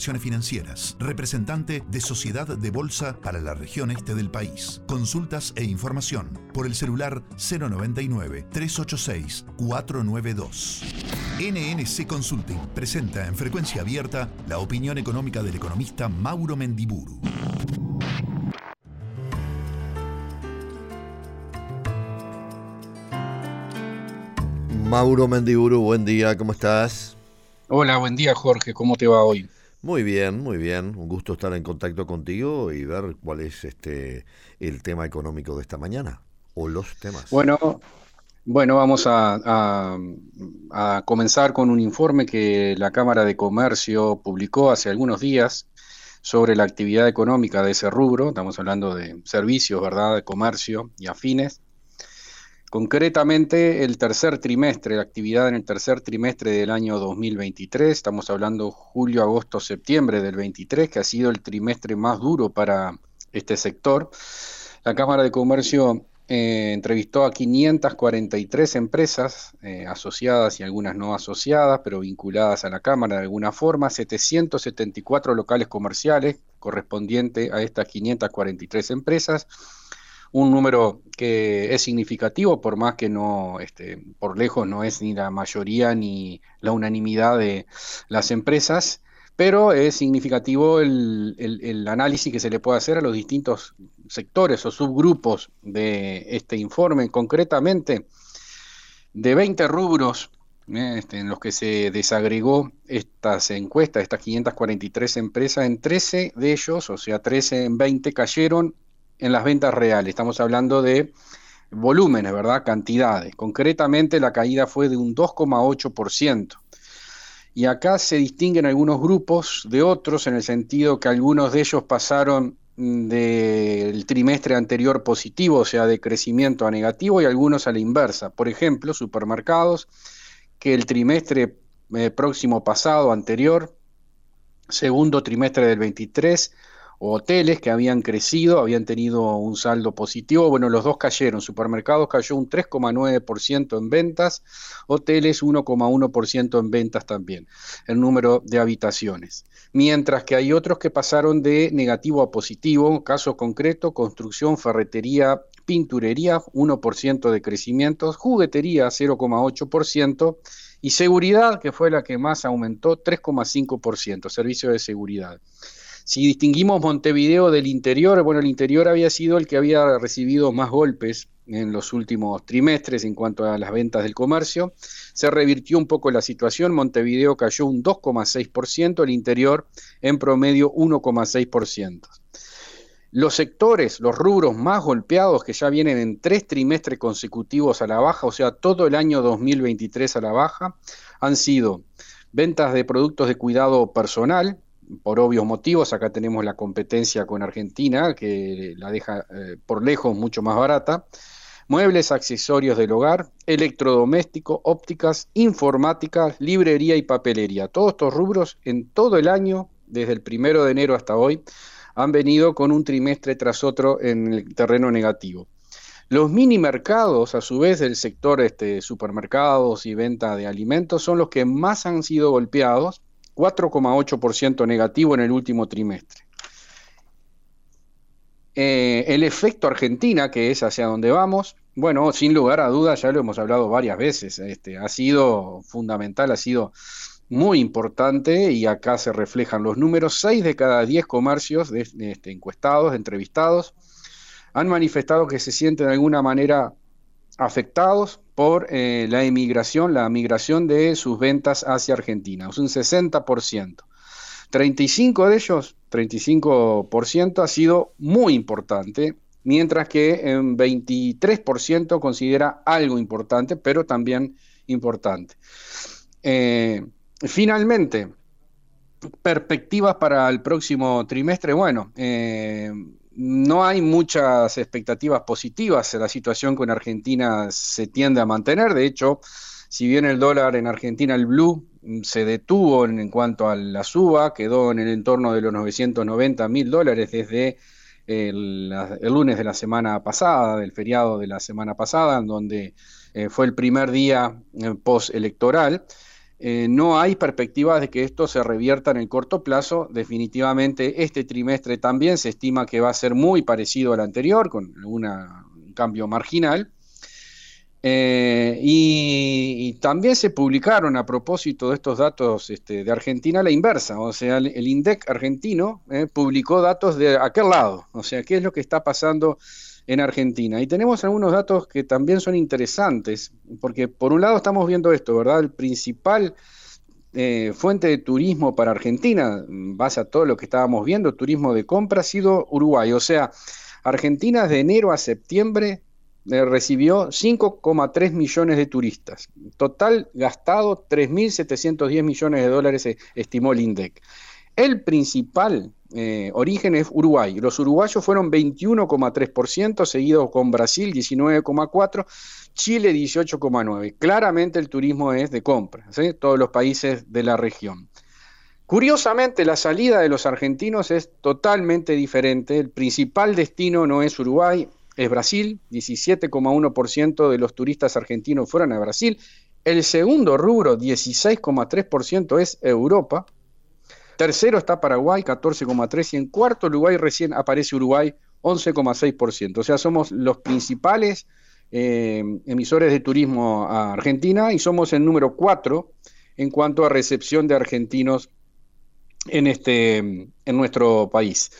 inversiones financieras, representante de Sociedad de Bolsa para la región este del país. Consultas e información por el celular 099-386-492. NNC Consulting presenta en frecuencia abierta la opinión económica del economista Mauro Mendiburu. Mauro Mendiburu, buen día, ¿cómo estás? Hola, buen día Jorge, ¿cómo te va hoy? Muy bien, muy bien. Un gusto estar en contacto contigo y ver cuál es este el tema económico de esta mañana o los temas. Bueno, bueno, vamos a, comenzar con un informe que la Cámara de Comercio publicó hace algunos días sobre la actividad económica de ese rubro. Estamos hablando de servicios, ¿verdad? De comercio y afines. Concretamente, el tercer trimestre, la actividad en el tercer trimestre del año 2023, estamos hablando julio, agosto, septiembre del 23, que ha sido el trimestre más duro para este sector. La Cámara de Comercio eh, entrevistó a 543 empresas eh, asociadas y algunas no asociadas, pero vinculadas a la Cámara de alguna forma, 774 locales comerciales correspondiente a estas 543 empresas un número que es significativo, por más que no, este, por lejos no es ni la mayoría ni la unanimidad de las empresas, pero es significativo el, análisis que se le puede hacer a los distintos sectores o subgrupos de este informe, concretamente de 20 rubros ¿eh? este, en los que se desagregó estas encuestas, estas 543 empresas, en 13 de ellos, o sea, 13 en 20 cayeron en las ventas reales. Estamos hablando de volúmenes, ¿verdad? Cantidades. Concretamente la caída fue de un 2,8%. Y acá se distinguen algunos grupos de otros en el sentido que algunos de ellos pasaron del trimestre anterior positivo, o sea, de crecimiento a negativo, y algunos a la inversa. Por ejemplo, supermercados, que el trimestre eh, próximo pasado, anterior, segundo trimestre del 23, hoteles que habían crecido, habían tenido un saldo positivo. Bueno, los dos cayeron. Supermercados cayó un 3,9% en ventas, hoteles 1,1% en ventas también, el número de habitaciones. Mientras que hay otros que pasaron de negativo a positivo, caso concreto, construcción, ferretería, pinturería, 1% de crecimiento, juguetería, 0,8%, y seguridad, que fue la que más aumentó, 3,5%, servicio de seguridad. Si distinguimos Montevideo del interior, bueno, el interior había sido el que había recibido más golpes en los últimos trimestres en cuanto a las ventas del comercio. Se revirtió un poco la situación, Montevideo cayó un 2,6%, el interior en promedio 1,6%. Los sectores, los rubros más golpeados que ya vienen en tres trimestres consecutivos a la baja, o sea, todo el año 2023 a la baja, han sido ventas de productos de cuidado personal, por obvios motivos, acá tenemos la competencia con Argentina, que la deja eh, por lejos mucho más barata. Muebles, accesorios del hogar, electrodoméstico, ópticas, informática, librería y papelería. Todos estos rubros en todo el año, desde el primero de enero hasta hoy, han venido con un trimestre tras otro en el terreno negativo. Los mini mercados, a su vez, del sector este, supermercados y venta de alimentos, son los que más han sido golpeados 4,8% negativo en el último trimestre. Eh, el efecto Argentina, que es hacia donde vamos, bueno, sin lugar a dudas, ya lo hemos hablado varias veces, este, ha sido fundamental, ha sido muy importante y acá se reflejan los números. 6 de cada 10 comercios este, encuestados, entrevistados, han manifestado que se sienten de alguna manera afectados por eh, la emigración, la migración de sus ventas hacia Argentina. Es un 60%. 35 de ellos, 35% ha sido muy importante, mientras que en 23% considera algo importante, pero también importante. Eh, finalmente, perspectivas para el próximo trimestre. Bueno, eh, no hay muchas expectativas positivas. La situación con Argentina se tiende a mantener. De hecho, si bien el dólar en Argentina, el blue, se detuvo en, cuanto a la suba, quedó en el entorno de los 990 mil dólares desde el, lunes de la semana pasada, del feriado de la semana pasada, en donde eh, fue el primer día eh, postelectoral. Eh, no hay perspectivas de que esto se revierta en el corto plazo. Definitivamente este trimestre también se estima que va a ser muy parecido al anterior, con un cambio marginal. Eh, y, también se publicaron a propósito de estos datos este, de Argentina la inversa, o sea, el, INDEC argentino eh, publicó datos de aquel lado, o sea, qué es lo que está pasando en Argentina. Y tenemos algunos datos que también son interesantes, porque por un lado estamos viendo esto, ¿verdad? El principal eh, fuente de turismo para Argentina, en base a todo lo que estábamos viendo, turismo de compra, ha sido Uruguay. O sea, Argentina de enero a septiembre eh, recibió 5,3 millones de turistas. Total gastado 3.710 millones de dólares, eh, estimó el INDEC. El principal eh, origen es Uruguay. Los uruguayos fueron 21,3%, seguido con Brasil 19,4%, Chile 18,9%. Claramente el turismo es de compra, todos los países de la región. Curiosamente, la salida de los argentinos es totalmente diferente. El principal destino no es Uruguay, es Brasil. 17,1% de los turistas argentinos fueron a Brasil. El segundo rubro, 16,3%, es Europa. Tercero está Paraguay, 14,3%, y en cuarto lugar recién aparece Uruguay, 11,6%. O sea, somos los principales eh, emisores de turismo a Argentina y somos el número 4 en cuanto a recepción de argentinos en, este, en nuestro país.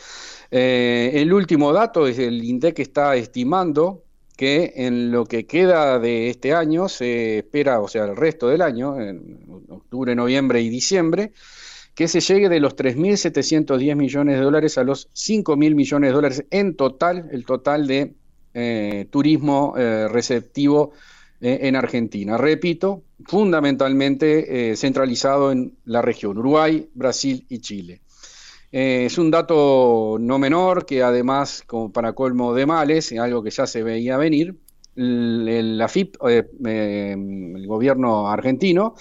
Eh, el último dato es el INDEC está estimando que en lo que queda de este año se espera, o sea, el resto del año, en octubre, noviembre y diciembre, que se llegue de los 3.710 millones de dólares a los 5.000 millones de dólares en total, el total de eh, turismo eh, receptivo eh, en Argentina. Repito, fundamentalmente centralizado en la región, Uruguay, Brasil y Chile. es un dato no menor que además, como para colmo de males, algo que ya se veía venir, la FIP, eh, em, el gobierno argentino,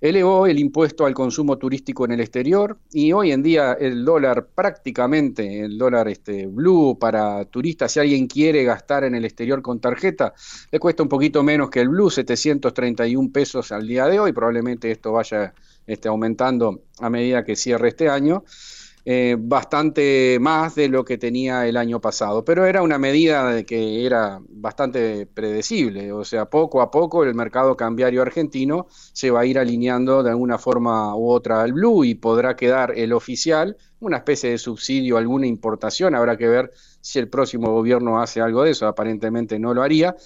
elevó el impuesto al consumo turístico en el exterior y hoy en día el dólar prácticamente, el dólar este, blue para turistas, si alguien quiere gastar en el exterior con tarjeta, le cuesta un poquito menos que el blue, 731 pesos al día de hoy, probablemente esto vaya este, aumentando a medida que cierre este año. Eh, bastante más de lo que tenía el año pasado, pero era una medida que era bastante predecible, o sea, poco a poco el mercado cambiario argentino se va a ir alineando de alguna forma u otra al blue y podrá quedar el oficial, una especie de subsidio, alguna importación, habrá que ver si el próximo gobierno hace algo de eso, aparentemente no lo haría,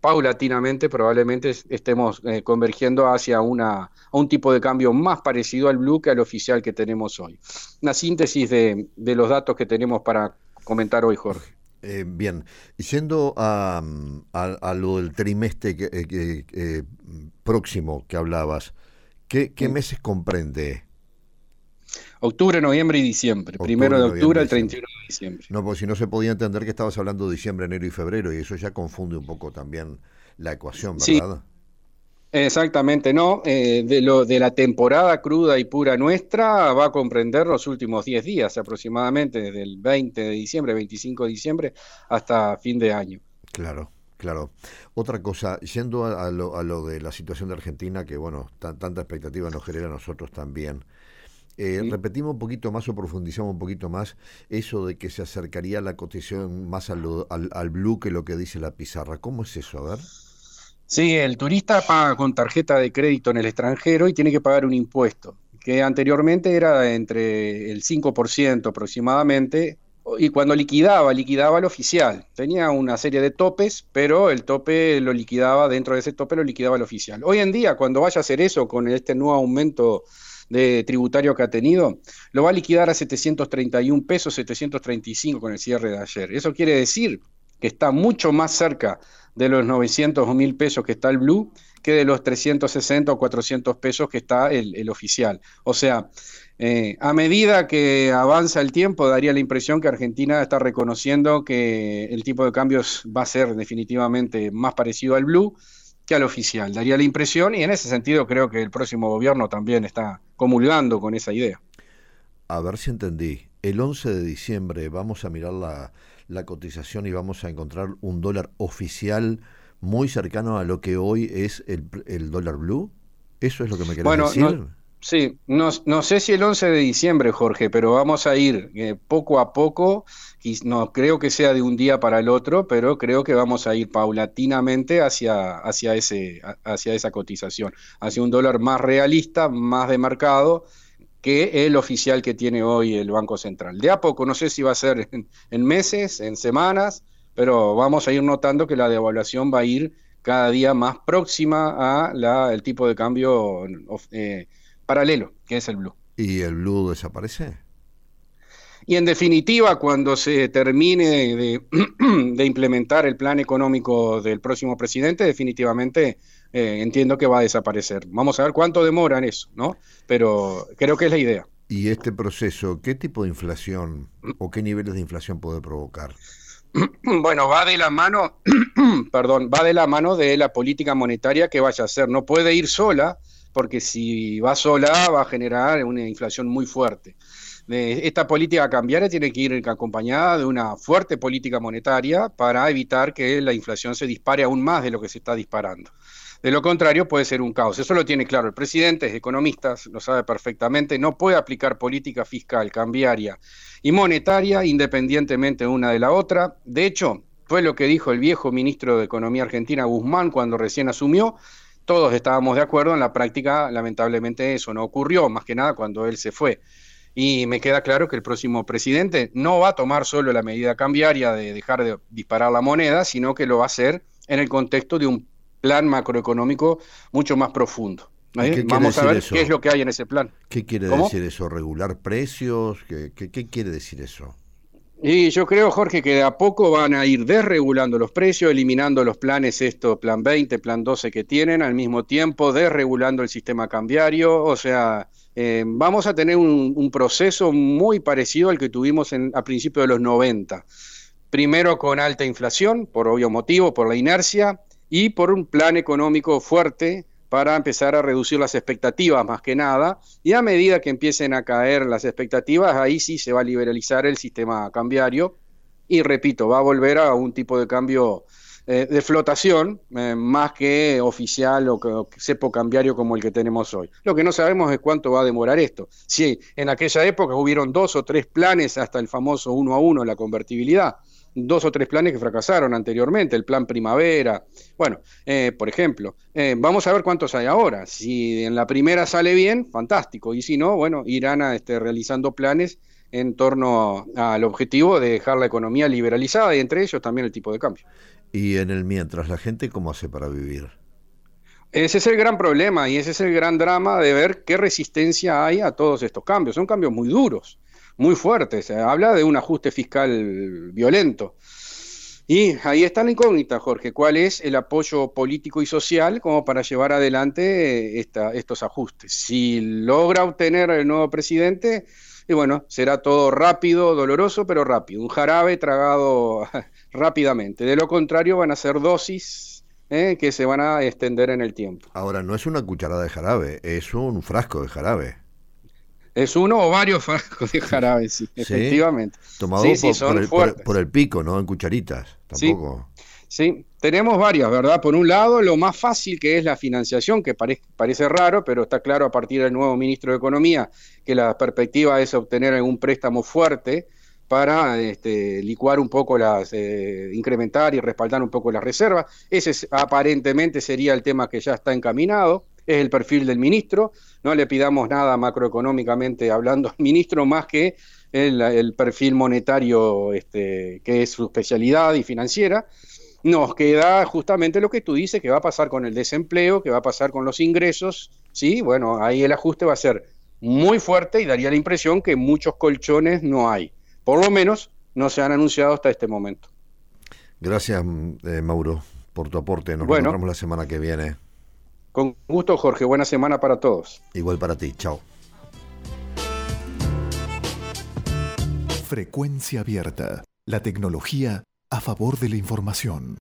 paulatinamente probablemente estemos eh, convergiendo hacia una, un tipo de cambio más parecido al blue que al oficial que tenemos hoy. Una síntesis de, los datos que tenemos para comentar hoy, Jorge. Eh, bien, yendo a, a, lo del trimestre que, eh, próximo que hablabas, ¿qué, qué meses comprende? Octubre, noviembre y diciembre. Primero de octubre al 31 de diciembre. No, porque si no se podía entender que estabas hablando de diciembre, enero y febrero, y eso ya confunde un poco también la ecuación, ¿verdad? Exactamente, no. Eh, de, lo, de la temporada cruda y pura nuestra va a comprender los últimos 10 días aproximadamente, desde el 20 de diciembre, 25 de diciembre, hasta fin de año. Claro. Claro. Otra cosa, yendo a, lo, a, lo, de la situación de Argentina, que bueno, tanta expectativa nos genera a nosotros también. Eh, repetimos un poquito más o profundizamos un poquito más eso de que se acercaría la cotización más al, al, blue que lo que dice la pizarra. ¿Cómo es eso? A ver. Sí, el turista paga con tarjeta de crédito en el extranjero y tiene que pagar un impuesto, que anteriormente era entre el 5% aproximadamente, y cuando liquidaba, liquidaba el oficial. Tenía una serie de topes, pero el tope lo liquidaba, dentro de ese tope lo liquidaba el oficial. Hoy en día, cuando vaya a hacer eso con este nuevo aumento de tributario que ha tenido, lo va a liquidar a 731 pesos, 735 con el cierre de ayer. Eso quiere decir que está mucho más cerca de los 900 o 1000 pesos que está el Blue que de los 360 o 400 pesos que está el, oficial. O sea, eh, a medida que avanza el tiempo, daría la impresión que Argentina está reconociendo que el tipo de cambios va a ser definitivamente más parecido al Blue al oficial. Daría la impresión y en ese sentido creo que el próximo gobierno también está comulgando con esa idea. A ver si entendí. El 11 de diciembre vamos a mirar la cotización y vamos a encontrar un dólar oficial muy cercano a lo que hoy es el, el dólar blue. ¿Eso es lo que me querés decir? Sí, no, no, sé si el 11 de diciembre, Jorge, pero vamos a ir eh, poco a poco, y no creo que sea de un día para el otro, pero creo que vamos a ir paulatinamente hacia, hacia, ese, hacia esa cotización, hacia un dólar más realista, más de mercado que el oficial que tiene hoy el Banco Central. De a poco, no sé si va a ser en, meses, en semanas, pero vamos a ir notando que la devaluación va a ir cada día más próxima a la, el tipo de cambio eh, paralelo, que es el blue. ¿Y el blue desaparece? Y en definitiva, cuando se termine de, implementar el plan económico del próximo presidente, definitivamente eh, entiendo que va a desaparecer. Vamos a ver cuánto demora en eso, ¿no? Pero creo que es la idea. ¿Y este proceso, qué tipo de inflación o qué niveles de inflación puede provocar? Bueno, va de la mano, perdón, va de la mano de la política monetaria que vaya a hacer. No puede ir sola, porque si va sola va a generar una inflación muy fuerte. Esta política cambiaria tiene que ir acompañada de una fuerte política monetaria para evitar que la inflación se dispare aún más de lo que se está disparando. De lo contrario, puede ser un caos. Eso lo tiene claro el presidente, es economista, lo sabe perfectamente. No puede aplicar política fiscal, cambiaria y monetaria independientemente una de la otra. De hecho, fue lo que dijo el viejo ministro de Economía argentina, Guzmán, cuando recién asumió todos estábamos de acuerdo, en la práctica lamentablemente eso no ocurrió, más que nada cuando él se fue. Y me queda claro que el próximo presidente no va a tomar solo la medida cambiaria de dejar de disparar la moneda, sino que lo va a hacer en el contexto de un plan macroeconómico mucho más profundo. ¿Eh? Vamos a ver qué es lo que hay en ese plan. ¿Qué quiere decir eso? ¿Regular precios? qué quiere decir eso? Y yo creo, Jorge, que de a poco van a ir desregulando los precios, eliminando los planes, esto, plan 20, plan 12 que tienen, al mismo tiempo desregulando el sistema cambiario. O sea, eh, vamos a tener un, proceso muy parecido al que tuvimos en, a principios de los 90. Primero con alta inflación, por obvio motivo, por la inercia, y por un plan económico fuerte para empezar a reducir las expectativas más que nada, y a medida que empiecen a caer las expectativas, ahí sí se va a liberalizar el sistema cambiario, y repito, va a volver a un tipo de cambio eh, de flotación, eh, más que oficial o, que, cepo cambiario como el que tenemos hoy. Lo que no sabemos es cuánto va a demorar esto. Si en aquella época hubieron dos o tres planes hasta el famoso uno a uno, la convertibilidad, dos o tres planes que fracasaron anteriormente, el plan primavera. Bueno, eh, por ejemplo, eh, vamos a ver cuántos hay ahora. Si en la primera sale bien, fantástico. Y si no, bueno, irán a, este, realizando planes en torno al objetivo de dejar la economía liberalizada y entre ellos también el tipo de cambio. Y en el mientras, ¿la gente cómo hace para vivir? Ese es el gran problema y ese es el gran drama de ver qué resistencia hay a todos estos cambios. Son cambios muy duros muy fuerte. Se habla de un ajuste fiscal violento. Y ahí está la incógnita, Jorge, cuál es el apoyo político y social como para llevar adelante esta, estos ajustes. Si logra obtener el nuevo presidente, y bueno, será todo rápido, doloroso, pero rápido, un jarabe tragado rápidamente. De lo contrario, van a ser dosis eh, que se van a extender en el tiempo. Ahora, no es una cucharada de jarabe, es un frasco de jarabe. Es uno o varios frascos de jarabe, sí, efectivamente. Tomado por, el, pico, ¿no? En cucharitas, tampoco. Sí, tenemos varias, ¿verdad? Por un lado, lo más fácil que es la financiación, que parece raro, pero está claro a partir del nuevo ministro de Economía que la perspectiva es obtener algún préstamo fuerte para este, licuar un poco las, eh, incrementar y respaldar un poco las reservas. Ese aparentemente sería el tema que ya está encaminado es el perfil del ministro, no le pidamos nada macroeconómicamente hablando al ministro más que el, perfil monetario este, que es su especialidad y financiera. Nos queda justamente lo que tú dices, que va a pasar con el desempleo, que va a pasar con los ingresos, sí, bueno, ahí el ajuste va a ser muy fuerte y daría la impresión que muchos colchones no hay. Por lo menos no se han anunciado hasta este momento. Gracias, eh, Mauro, por tu aporte. Nos encontramos la semana que viene. Con gusto, Jorge. Buena semana para todos. Igual para ti. Chao. Frecuencia abierta. La tecnología a favor de la información.